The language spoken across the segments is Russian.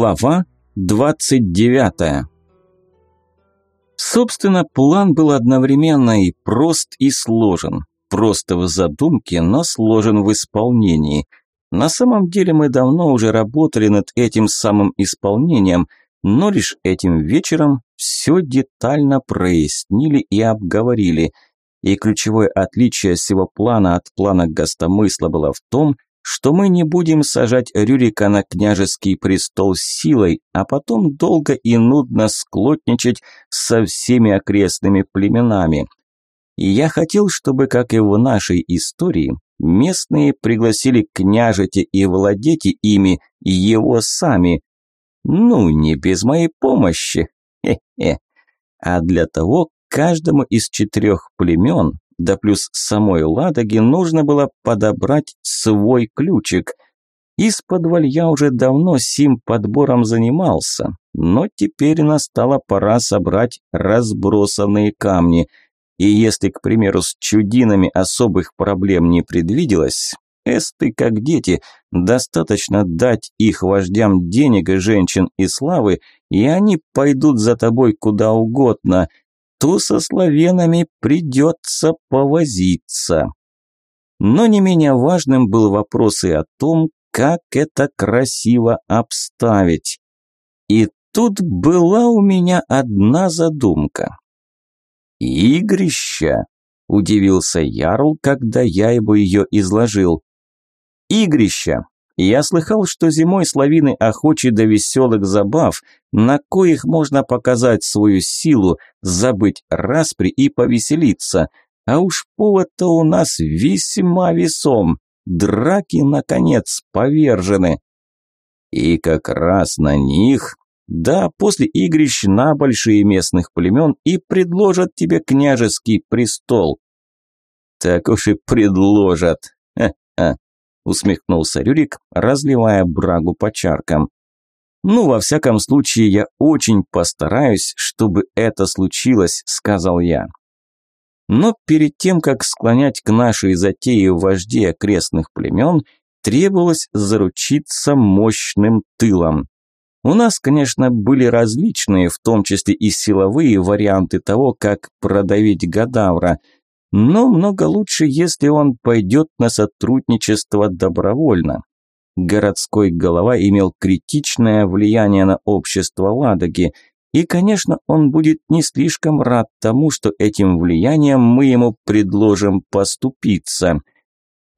Глава 29. Собственно, план был одновременно и прост, и сложен. Просто в задумке, но сложен в исполнении. На самом деле мы давно уже работали над этим самым исполнением, но лишь этим вечером все детально прояснили и обговорили. И ключевое отличие всего плана от плана гостомысла было в том, что мы не будем сажать Рюрика на княжеский престол силой, а потом долго и нудно склотничать со всеми окрестными племенами. И я хотел, чтобы, как и в нашей истории, местные пригласили княжете и владете ими его сами. Ну, не без моей помощи. Хе-хе. А для того каждому из четырех племен да плюс самой Ладоге нужно было подобрать свой ключик. Из-под я уже давно сим подбором занимался, но теперь настала пора собрать разбросанные камни. И если, к примеру, с чудинами особых проблем не предвиделось, эсты, как дети, достаточно дать их вождям денег и женщин и славы, и они пойдут за тобой куда угодно – то со славянами придется повозиться. Но не менее важным был вопрос и о том, как это красиво обставить. И тут была у меня одна задумка. «Игрища!» – удивился Ярл, когда я ему ее изложил. «Игрища! Я слыхал, что зимой славины охочи до веселых забав, на коих можно показать свою силу, забыть распри и повеселиться. А уж повод-то у нас весьма весом. Драки, наконец, повержены. И как раз на них, да, после игрищ на большие местных племен и предложат тебе княжеский престол. Так уж и предложат. Усмехнулся Рюрик, разливая брагу по чаркам. «Ну, во всяком случае, я очень постараюсь, чтобы это случилось», – сказал я. Но перед тем, как склонять к нашей затее вождей окрестных племен, требовалось заручиться мощным тылом. У нас, конечно, были различные, в том числе и силовые варианты того, как продавить Гадавра – но много лучше, если он пойдет на сотрудничество добровольно. Городской голова имел критичное влияние на общество Ладоги, и, конечно, он будет не слишком рад тому, что этим влиянием мы ему предложим поступиться.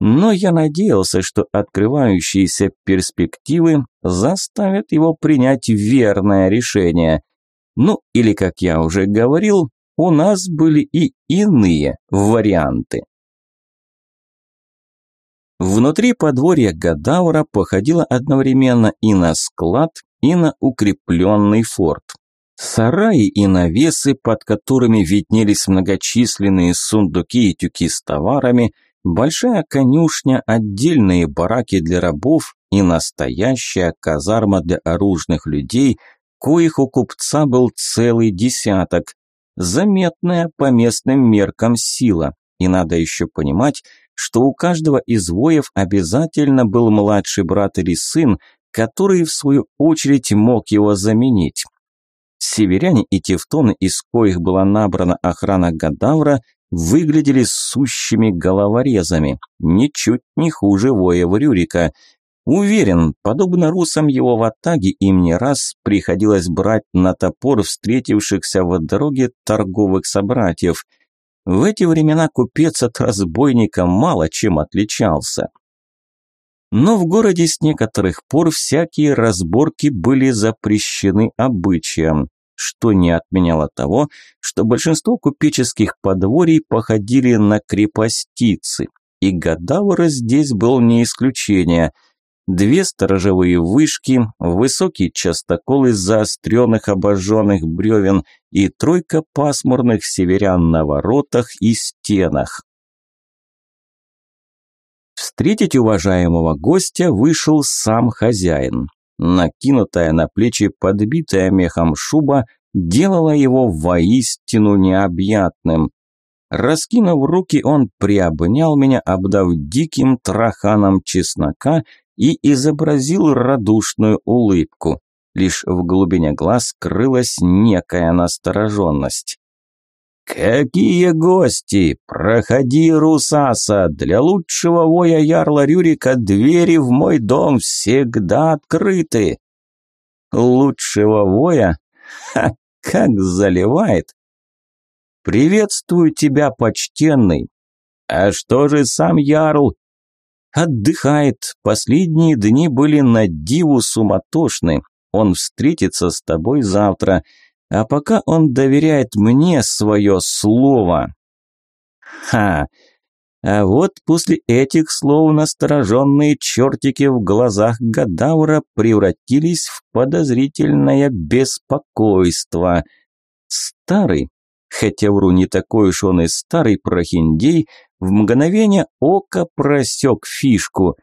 Но я надеялся, что открывающиеся перспективы заставят его принять верное решение. Ну, или, как я уже говорил, у нас были и иные варианты. Внутри подворья Гадаура походило одновременно и на склад, и на укрепленный форт. Сараи и навесы, под которыми виднелись многочисленные сундуки и тюки с товарами, большая конюшня, отдельные бараки для рабов и настоящая казарма для оружных людей, коих у купца был целый десяток, заметная по местным меркам сила. И надо еще понимать, что у каждого из воев обязательно был младший брат или сын, который в свою очередь мог его заменить. Северяне и тевтоны, из коих была набрана охрана Гадавра, выглядели сущими головорезами, ничуть не хуже воев Рюрика – Уверен, подобно русам его в Атаге им не раз приходилось брать на топор встретившихся в дороге торговых собратьев. В эти времена купец от разбойника мало чем отличался. Но в городе с некоторых пор всякие разборки были запрещены обычаем, что не отменяло того, что большинство купеческих подворий походили на крепостицы, и Гадавра здесь был не исключение – две сторожевые вышки, высокий частокол из заостренных обожженных бревен и тройка пасмурных северян на воротах и стенах. Встретить уважаемого гостя вышел сам хозяин. Накинутая на плечи подбитая мехом шуба делала его воистину необъятным. Раскинув руки, он приобнял меня, обдав диким траханом чеснока и изобразил радушную улыбку. Лишь в глубине глаз скрылась некая настороженность. «Какие гости! Проходи, Русаса! Для лучшего воя ярла Рюрика двери в мой дом всегда открыты!» «Лучшего воя? Ха! Как заливает!» «Приветствую тебя, почтенный!» «А что же сам ярл?» «Отдыхает. Последние дни были на диву суматошны. Он встретится с тобой завтра. А пока он доверяет мне свое слово. Ха! А вот после этих слов настороженные чертики в глазах Гадаура превратились в подозрительное беспокойство. Старый, хотя вру не такой уж он и старый прохиндей, в мгновение ока просек фишку.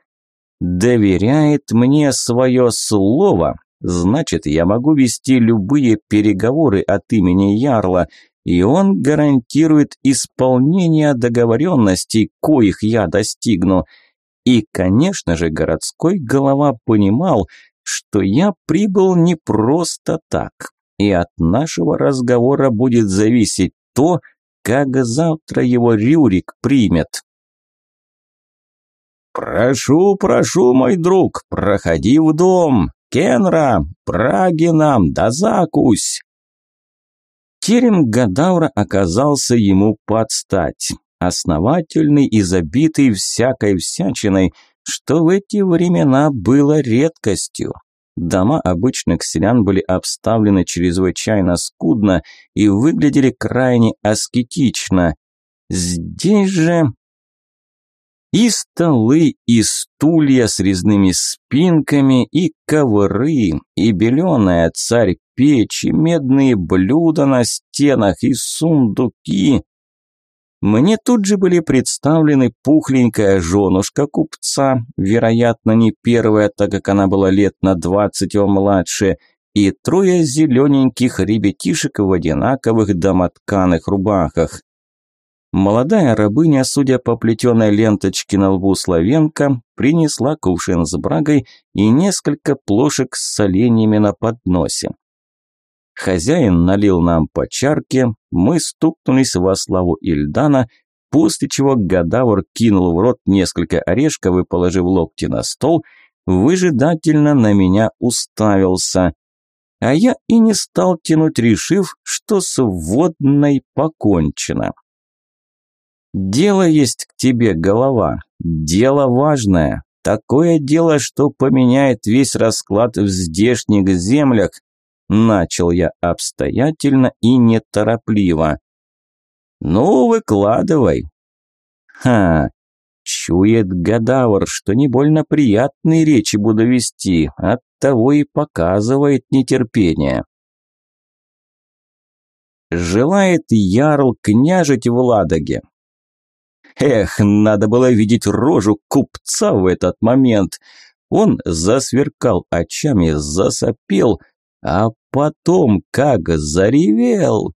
Доверяет мне свое слово, Значит, я могу вести любые переговоры от имени Ярла, и он гарантирует исполнение договоренностей, коих я достигну. И, конечно же, городской голова понимал, что я прибыл не просто так, и от нашего разговора будет зависеть то, как завтра его Рюрик примет. «Прошу, прошу, мой друг, проходи в дом», Кенра, праги нам, да закусь!» Терем Гадаура оказался ему под стать. Основательный и забитый всякой всячиной, что в эти времена было редкостью. Дома обычных селян были обставлены чрезвычайно скудно и выглядели крайне аскетично. Здесь же и столы, и стулья с резными спинками, и ковры, и беленая царь печи, медные блюда на стенах, и сундуки. Мне тут же были представлены пухленькая женушка купца, вероятно, не первая, так как она была лет на двадцать его младше, и трое зелененьких ребятишек в одинаковых домотканых рубахах. Молодая рабыня, судя по плетеной ленточке на лбу Славенко, принесла кувшин с брагой и несколько плошек с соленьями на подносе. Хозяин налил нам по чарке, мы стукнулись во славу Ильдана, после чего Гадавр кинул в рот несколько орешков и, положив локти на стол, выжидательно на меня уставился. А я и не стал тянуть, решив, что с водной покончено. Дело есть к тебе, голова. Дело важное. Такое дело, что поменяет весь расклад в здешних землях. Начал я обстоятельно и неторопливо. Ну, выкладывай. Ха, чует Гадавр, что не больно приятные речи буду вести, оттого и показывает нетерпение. Желает Ярл княжить в Ладоге, Эх, надо было видеть рожу купца в этот момент. Он засверкал очами, засопел, а потом как заревел.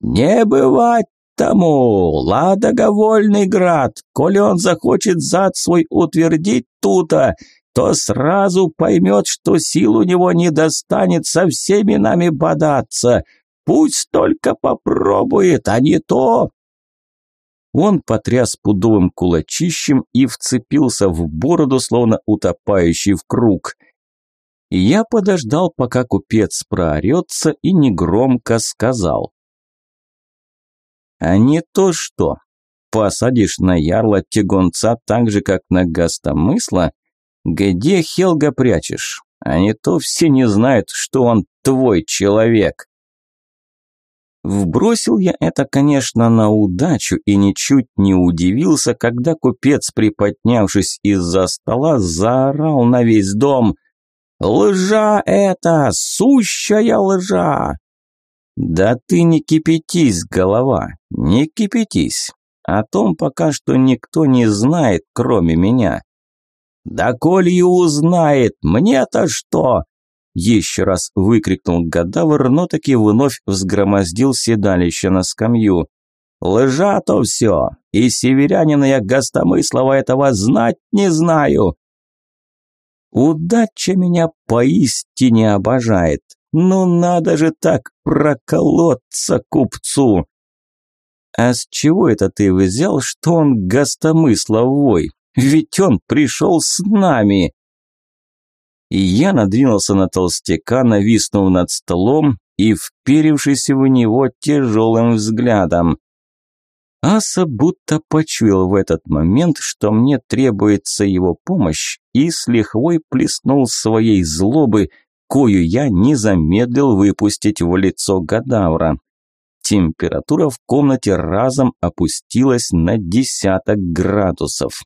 «Не бывать тому! Ладога вольный град! Коли он захочет зад свой утвердить тута, то сразу поймет, что сил у него не достанет со всеми нами бодаться. Пусть только попробует, а не то он потряс пудовым кулачищем и вцепился в бороду, словно утопающий в круг. Я подождал, пока купец проорется, и негромко сказал. «А не то что, посадишь на ярла тягунца так же, как на гостомысла, где Хелга прячешь, а не то все не знают, что он твой человек». Вбросил я это, конечно, на удачу и ничуть не удивился, когда купец, приподнявшись из-за стола, заорал на весь дом «Лжа это! Сущая лжа!» «Да ты не кипятись, голова, не кипятись. О том пока что никто не знает, кроме меня». «Да коли и узнает, мне-то что? Еще раз выкрикнул Гадавр, но таки вновь взгромоздил седалище на скамью. «Лжа-то все! И северянина я гостомыслова этого знать не знаю!» Удача меня поистине обожает. Ну надо же так проколоться купцу. А с чего это ты взял, что он гостомысловой? Ведь он пришел с нами. И я надвинулся на толстяка, нависнув над столом и вперившись в него тяжелым взглядом. Аса будто почуял в этот момент, что мне требуется его помощь, и с лихвой плеснул своей злобы, кою я не замедлил выпустить в лицо Гадавра. Температура в комнате разом опустилась на десяток градусов.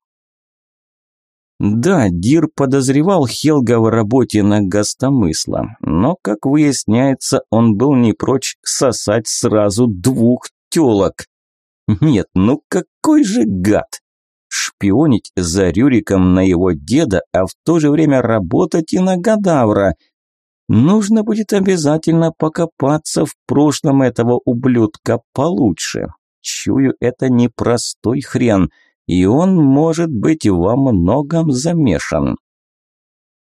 Да, Дир подозревал Хелга в работе на гостомысла, но, как выясняется, он был не прочь сосать сразу двух телок. Нет, ну какой же гад! Шпионить за Рюриком на его деда, а в то же время работать и на Гадавра. Нужно будет обязательно покопаться в прошлом этого ублюдка получше. Чую, это непростой хрен, и он может быть во многом замешан.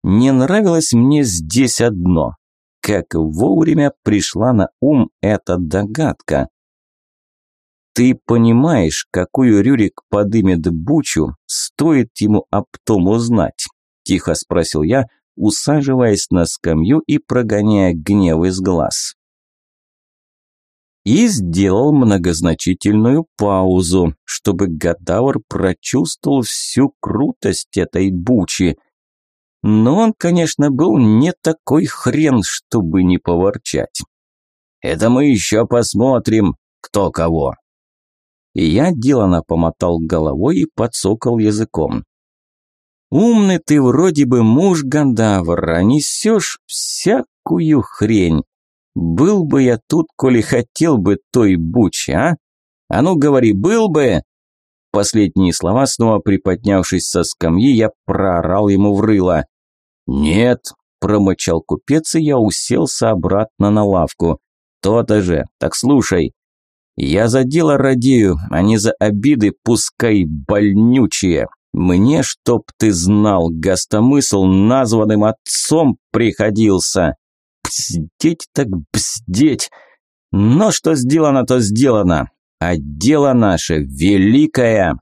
Не нравилось мне здесь одно. Как вовремя пришла на ум эта догадка. «Ты понимаешь, какую Рюрик подымет бучу, стоит ему об том узнать?» – тихо спросил я, усаживаясь на скамью и прогоняя гнев из глаз. И сделал многозначительную паузу, чтобы Гадаур прочувствовал всю крутость этой бучи. Но он, конечно, был не такой хрен, чтобы не поворчать. «Это мы еще посмотрим, кто кого», и я делано помотал головой и подсокал языком. «Умный ты вроде бы муж Гандавр, а несешь всякую хрень. Был бы я тут, коли хотел бы той бучи, а? А ну говори, был бы!» Последние слова, снова приподнявшись со скамьи, я проорал ему в рыло. «Нет», – промычал купец, и я уселся обратно на лавку. «То-то же, так слушай, я за дело радею, а не за обиды, пускай больнючие. Мне, чтоб ты знал, гостомысл названным отцом приходился. Бздеть так бздеть. Но что сделано, то сделано. А дело наше великое.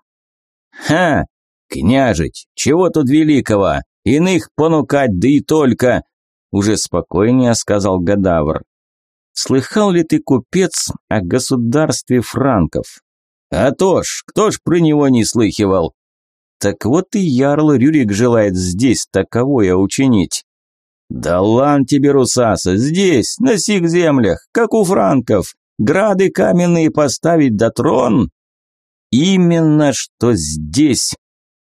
Ха, княжить, чего тут великого? Иных понукать, да и только. Уже спокойнее сказал Гадавр. Слыхал ли ты, купец, о государстве франков? А то ж, кто ж про него не слыхивал? Так вот и ярл Рюрик желает здесь таковое учинить. Да лан тебе, Русаса, здесь, на сих землях, как у франков, грады каменные поставить да трон. Именно что здесь.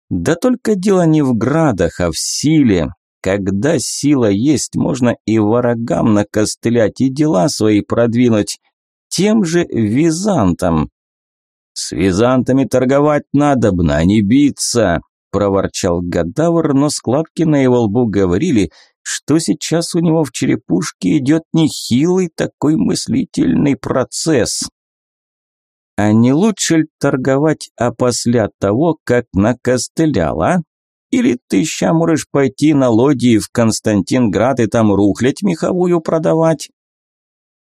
Да только дело не в градах, а в силе, когда сила есть, можно и врагам накостылять, и дела свои продвинуть. Тем же византам. «С византами торговать надобно, а не биться», – проворчал Гадавр, но складки на его лбу говорили, что сейчас у него в черепушке идет нехилый такой мыслительный процесс. А не лучше ли торговать опосля того, как накостылял, а? Или ты ща можешь пойти на лодии в Константинград и там рухлядь меховую продавать?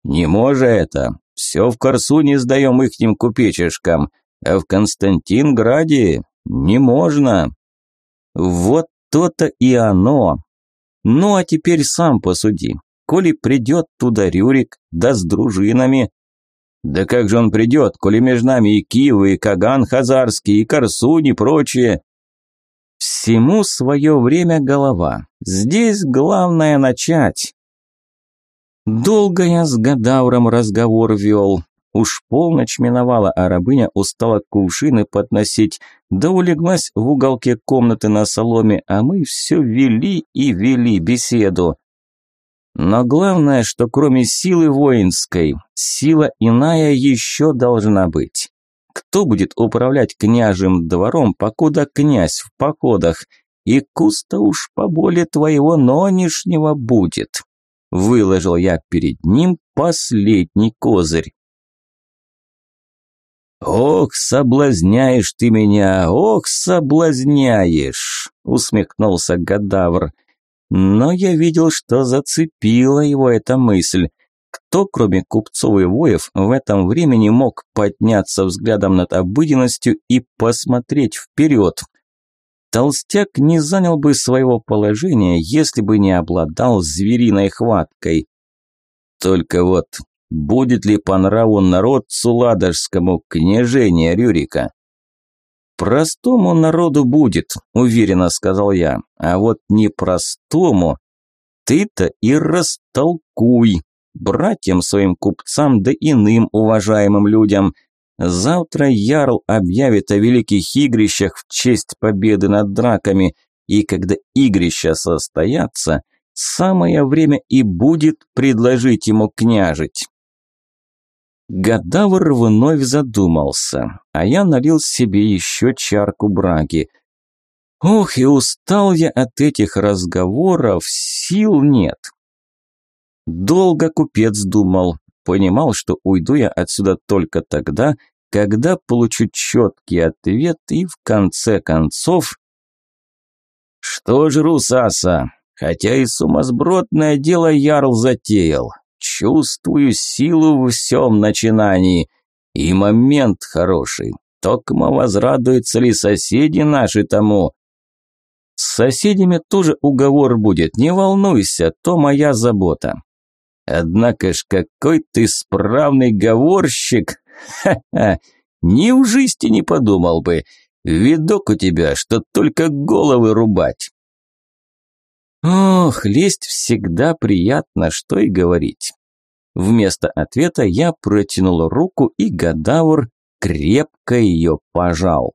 Не може это. Все в Корсуне сдаем ихним купечишкам, а в Константинграде не можно. Вот то-то и оно. Ну а теперь сам посуди. Коли придет туда Рюрик, да с дружинами. Да как же он придет, коли между нами и Киев, и Каган Хазарский, и Корсунь, и прочее. Всему свое время голова. Здесь главное начать. Долго я с Гадауром разговор вел. Уж полночь миновала, а рабыня устала кувшины подносить, да улеглась в уголке комнаты на соломе, а мы все вели и вели беседу. Но главное, что кроме силы воинской, сила иная еще должна быть. Кто будет управлять княжим двором, покуда князь в походах? И куста уж поболе твоего нонешнего будет. Выложил я перед ним последний козырь. «Ох, соблазняешь ты меня, ох, соблазняешь!» – усмехнулся Гадавр. но я видел, что зацепила его эта мысль. Кто, кроме купцов и воев, в этом времени мог подняться взглядом над обыденностью и посмотреть вперед? Толстяк не занял бы своего положения, если бы не обладал звериной хваткой. Только вот, будет ли по нраву народцу ладожскому княжение Рюрика? «Простому народу будет», – уверенно сказал я. «А вот непростому ты-то и растолкуй братьям своим купцам да иным уважаемым людям. Завтра Ярл объявит о великих игрищах в честь победы над драками, и когда игрища состоятся, самое время и будет предложить ему княжить». Гадавр вновь задумался, а я налил себе еще чарку браги. Ох, и устал я от этих разговоров, сил нет. Долго купец думал, понимал, что уйду я отсюда только тогда, когда получу четкий ответ и в конце концов... Что ж, Русаса, хотя и сумасбродное дело Ярл затеял, Чувствую силу в всем начинании. И момент хороший. Токмо возрадуются ли соседи наши тому? С соседями тоже уговор будет, не волнуйся, то моя забота. Однако ж какой ты справный говорщик! Ха-ха! Ни в жизни не подумал бы. Видок у тебя, что только головы рубать. Ох, лезть всегда приятно, что и говорить. Вместо ответа я протянул руку, и Гадавр крепко ее пожал.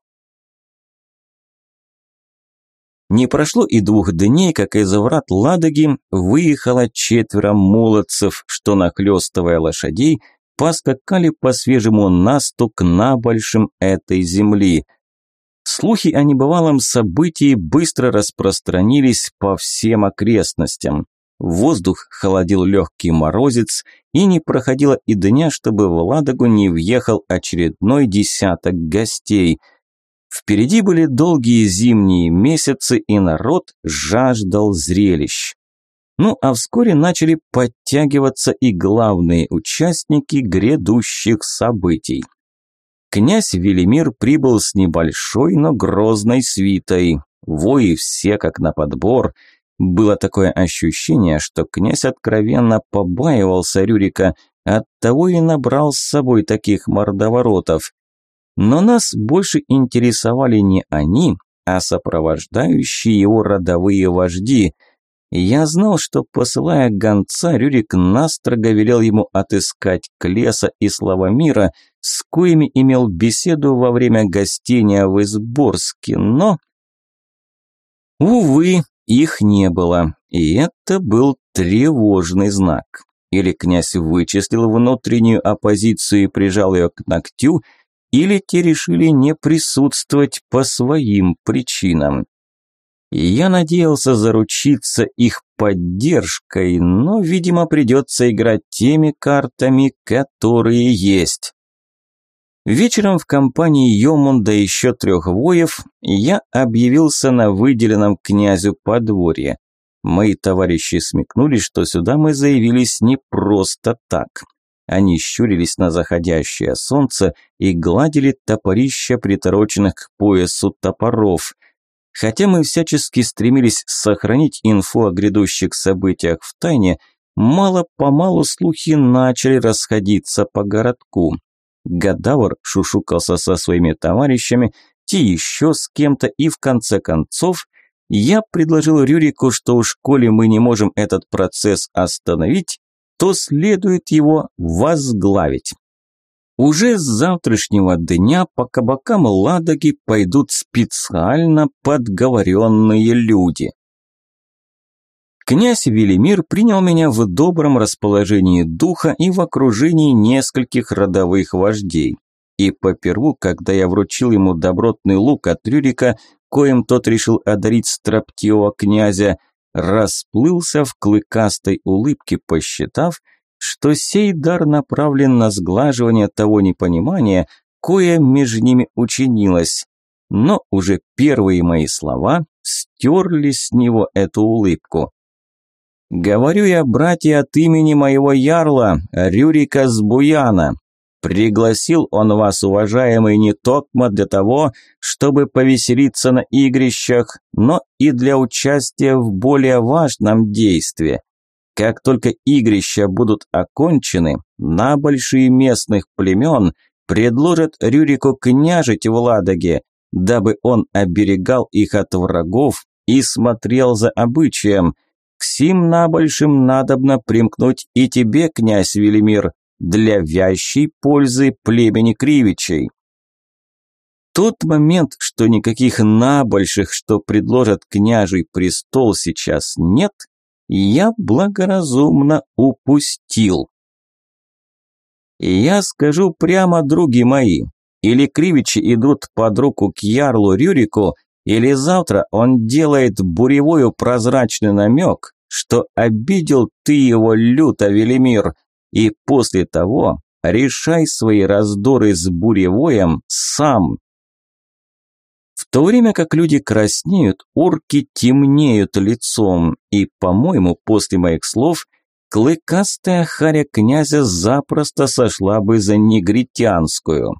Не прошло и двух дней, как из врат Ладоги выехало четверо молодцев, что, нахлёстывая лошадей, поскакали по свежему насту к набольшим этой земли – Слухи о небывалом событии быстро распространились по всем окрестностям. Воздух холодил легкий морозец, и не проходило и дня, чтобы в Ладогу не въехал очередной десяток гостей. Впереди были долгие зимние месяцы, и народ жаждал зрелищ. Ну а вскоре начали подтягиваться и главные участники грядущих событий. Князь Велимир прибыл с небольшой, но грозной свитой. Вои все как на подбор. Было такое ощущение, что князь откровенно побаивался Рюрика, оттого и набрал с собой таких мордоворотов. Но нас больше интересовали не они, а сопровождающие его родовые вожди – я знал, что, посылая гонца, Рюрик настрого велел ему отыскать Клеса и Славомира, с коими имел беседу во время гостения в Изборске, но... Увы, их не было, и это был тревожный знак. Или князь вычислил внутреннюю оппозицию и прижал ее к ногтю, или те решили не присутствовать по своим причинам я надеялся заручиться их поддержкой, но, видимо, придется играть теми картами, которые есть. Вечером в компании Йомунда и еще трех воев я объявился на выделенном князю подворье. Мои товарищи смекнули, что сюда мы заявились не просто так. Они щурились на заходящее солнце и гладили топорища, притороченных к поясу топоров – Хотя мы всячески стремились сохранить инфу о грядущих событиях в тайне, мало-помалу слухи начали расходиться по городку. Гадавр шушукался со своими товарищами, те еще с кем-то, и в конце концов я предложил Рюрику, что уж коли мы не можем этот процесс остановить, то следует его возглавить. Уже с завтрашнего дня по кабакам Ладоги пойдут специально подговоренные люди. Князь Велимир принял меня в добром расположении духа и в окружении нескольких родовых вождей. И поперву, когда я вручил ему добротный лук от Рюрика, коим тот решил одарить строптивого князя, расплылся в клыкастой улыбке, посчитав – что сей дар направлен на сглаживание того непонимания, кое между ними учинилось. Но уже первые мои слова стерли с него эту улыбку. Говорю я, братья, от имени моего ярла, Рюрика Сбуяна. Пригласил он вас, уважаемый, не токмо для того, чтобы повеселиться на игрищах, но и для участия в более важном действии. Как только игрища будут окончены, на большие местных племен предложат Рюрику княжить в Ладоге, дабы он оберегал их от врагов и смотрел за обычаем. К сим набольшим надобно примкнуть и тебе, князь Велимир, для вящей пользы племени Кривичей. Тот момент, что никаких набольших, что предложат княжий престол сейчас нет, я благоразумно упустил. я скажу прямо, други мои, или Кривичи идут под руку к ярлу Рюрику, или завтра он делает буревою прозрачный намек, что обидел ты его люто, Велимир, и после того решай свои раздоры с буревоем сам. В то время как люди краснеют, орки темнеют лицом, и, по-моему, после моих слов, клыкастая харя князя запросто сошла бы за негритянскую.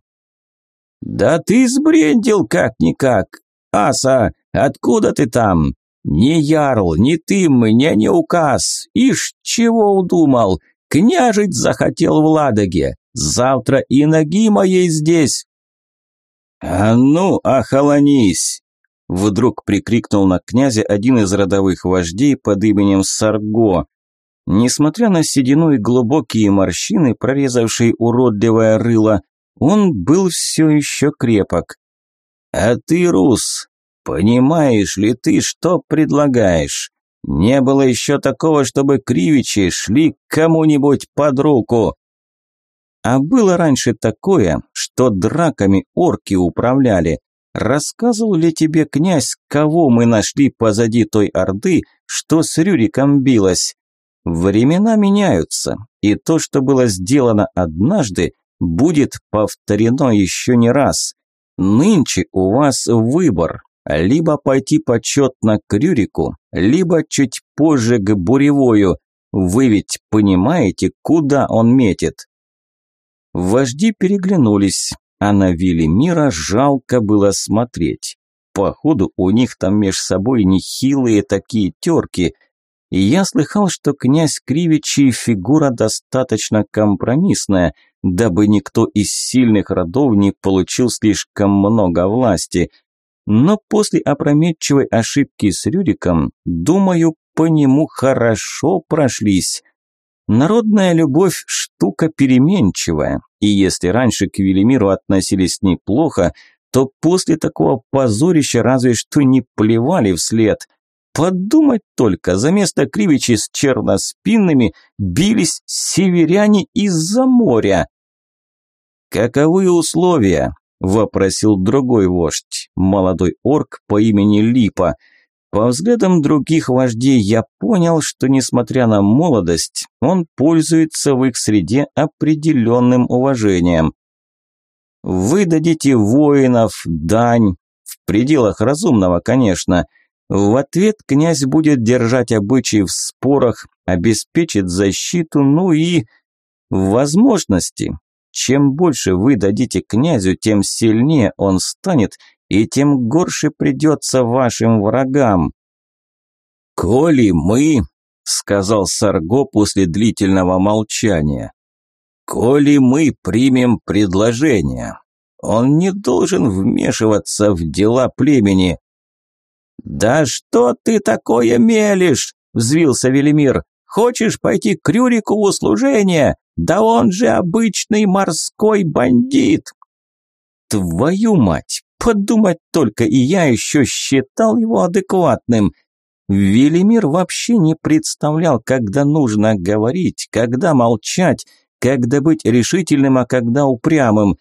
«Да ты сбрендил как-никак! Аса, откуда ты там? Не ярл, не ты мне не указ! Ишь, чего удумал? Княжить захотел в Ладоге! Завтра и ноги моей здесь!» «А ну, охолонись!» Вдруг прикрикнул на князя один из родовых вождей под именем Сарго. Несмотря на седину и глубокие морщины, прорезавшие уродливое рыло, он был все еще крепок. «А ты, Рус, понимаешь ли ты, что предлагаешь? Не было еще такого, чтобы кривичи шли кому-нибудь под руку. А было раньше такое, что драками орки управляли. Рассказывал ли тебе, князь, кого мы нашли позади той орды, что с Рюриком билась? Времена меняются, и то, что было сделано однажды, будет повторено еще не раз. Нынче у вас выбор, либо пойти почетно к Рюрику, либо чуть позже к Буревою. Вы ведь понимаете, куда он метит? Вожди переглянулись, а на Велимира жалко было смотреть. Походу, у них там меж собой нехилые такие терки. И я слыхал, что князь Кривичий фигура достаточно компромиссная, дабы никто из сильных родов не получил слишком много власти. Но после опрометчивой ошибки с Рюриком, думаю, по нему хорошо прошлись. Народная любовь – штука переменчивая, и если раньше к Велимиру относились неплохо, то после такого позорища разве что не плевали вслед. Подумать только, за место Кривичи с черноспинными бились северяне из-за моря. «Каковы условия?» – вопросил другой вождь, молодой орк по имени Липа – по взглядам других вождей я понял, что несмотря на молодость, он пользуется в их среде определенным уважением. Вы дадите воинов, дань, в пределах разумного, конечно. В ответ князь будет держать обычаи в спорах, обеспечит защиту, ну и возможности. Чем больше вы дадите князю, тем сильнее он станет и тем горше придется вашим врагам. «Коли мы», – сказал Сарго после длительного молчания, – «коли мы примем предложение, он не должен вмешиваться в дела племени». «Да что ты такое мелешь?» – взвился Велимир. «Хочешь пойти к Рюрику в услужение? Да он же обычный морской бандит!» «Твою мать! Подумать только, и я еще считал его адекватным. Велимир вообще не представлял, когда нужно говорить, когда молчать, когда быть решительным, а когда упрямым.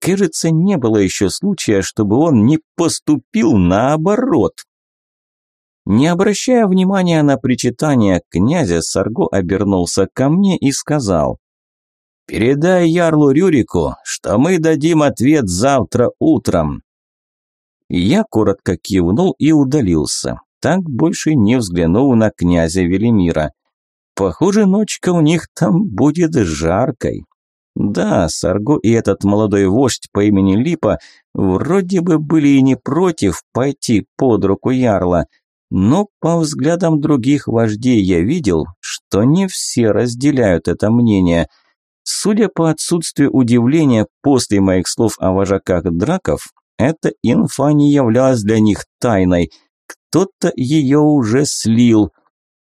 Кажется, не было еще случая, чтобы он не поступил наоборот. Не обращая внимания на причитание князя, Сарго обернулся ко мне и сказал, «Передай Ярлу Рюрику, что мы дадим ответ завтра утром. Я коротко кивнул и удалился, так больше не взглянул на князя Велимира. Похоже, ночка у них там будет жаркой. Да, Сарго и этот молодой вождь по имени Липа вроде бы были и не против пойти под руку Ярла, но по взглядам других вождей я видел, что не все разделяют это мнение. Судя по отсутствию удивления после моих слов о вожаках драков, эта инфа не являлась для них тайной. Кто-то ее уже слил.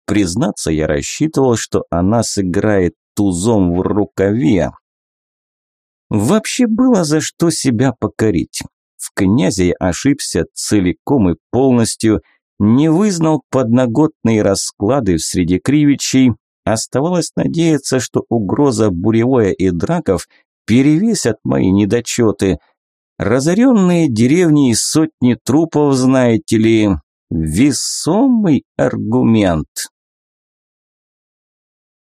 Признаться, я рассчитывал, что она сыграет тузом в рукаве, Вообще было за что себя покорить. В князе я ошибся целиком и полностью, не вызнал подноготные расклады среди кривичей. Оставалось надеяться, что угроза буревое и драков перевесят мои недочеты. Разоренные деревни и сотни трупов, знаете ли, весомый аргумент.